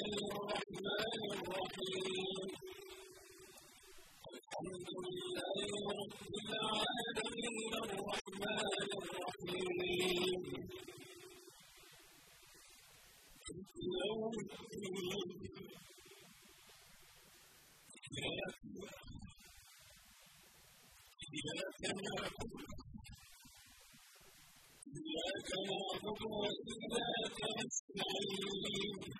المغضوب عليهم ولا الضالين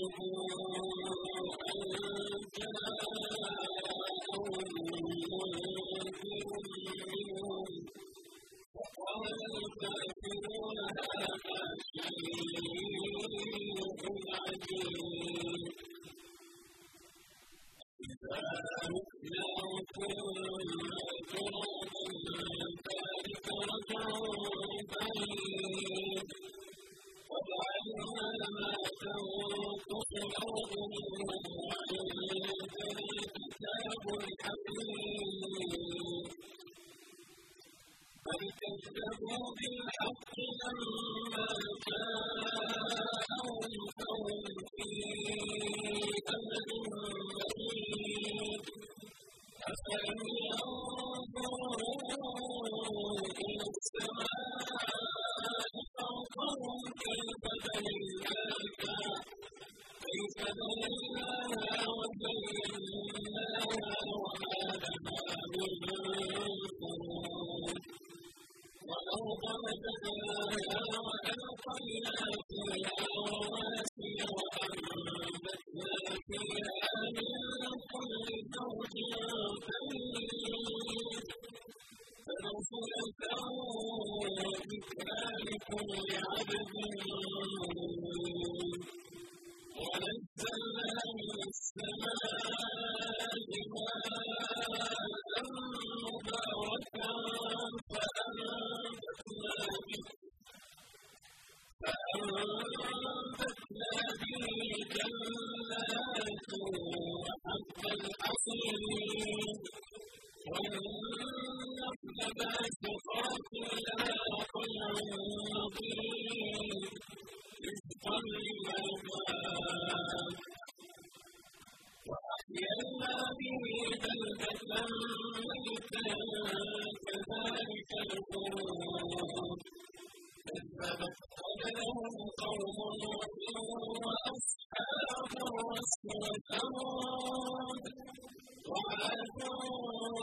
Thank you.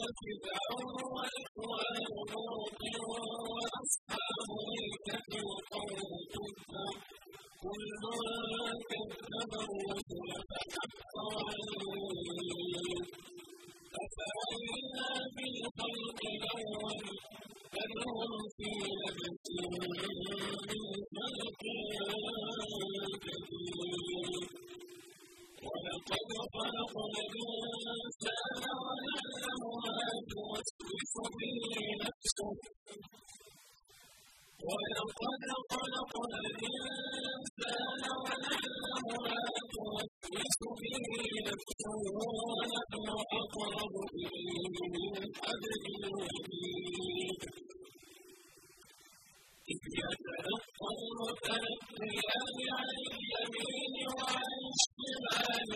وفرعون وإخوان لوط وأصحاب الأيكة وقوم تبع كل كذب الرسل فحق وعيد أفعينا بالخلق الأول بل هم في لبس من خلق جديد ولقد خلقنا الإنسان ولقد خلقنا الإنسان ونعلم ما توسوس به نفسه اليمين وعن الشمال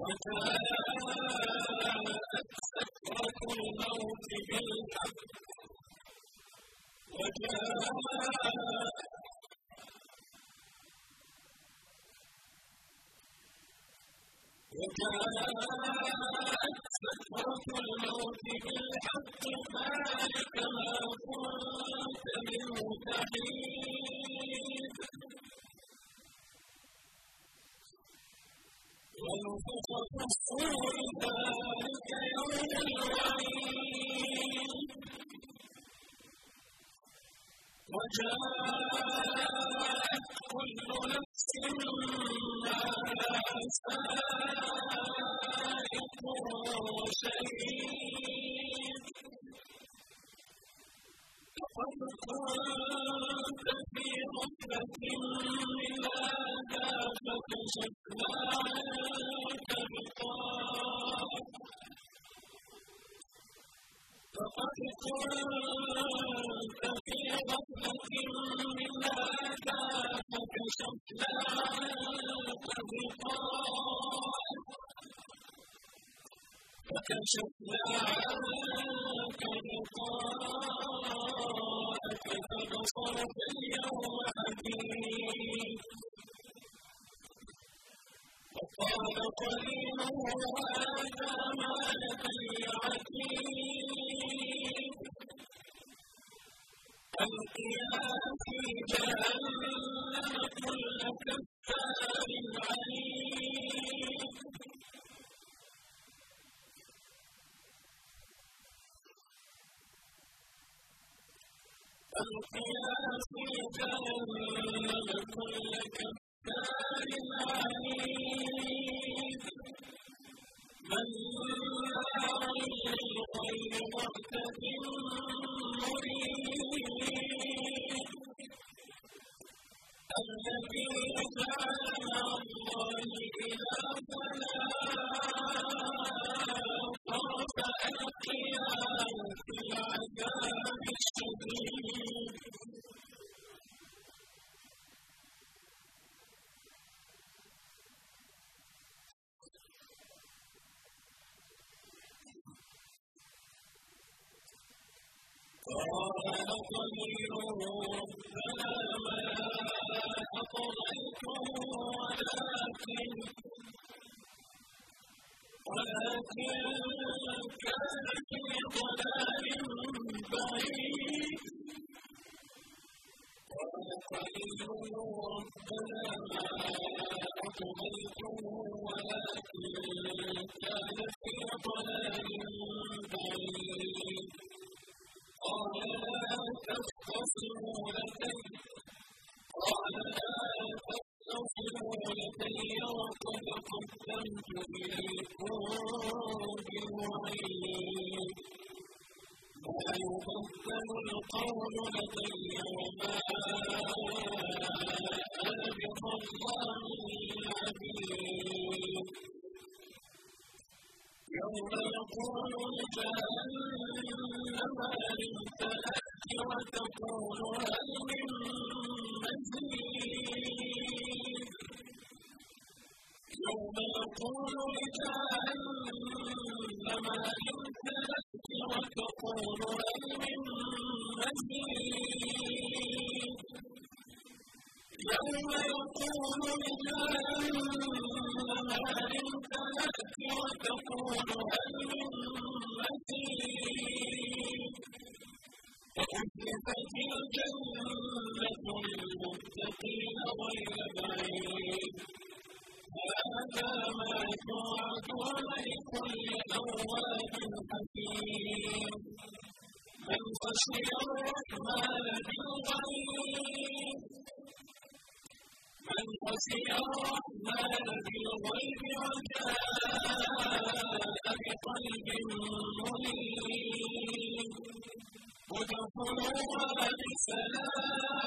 وجاءت سكرة الموت بالحق وجاءت وجاءت سكرة الموت بالحق ذلك ما كنت منه تحيد وشهيد لقد كنت في غفلة من هذا فكشفنا عنك غطاءك لقد كنت في غفلة جهنم كل one وتقول هل من مزيد يوم يقول هل امتلأت وتقول هل من مزيد وأزلفت الجنة للمتقين غير بعيد هذا ما توعدون لكل أواب الرحمن بالغيب من خشي الرحمن بالغيب وجاء بقلب منيب ادخلوها بسلام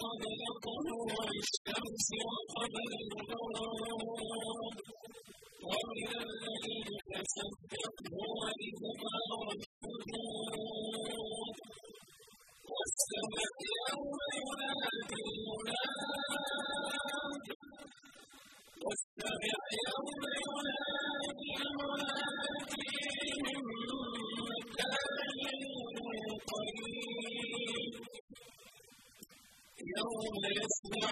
قبل طلوع الشمس وقبل الغروب.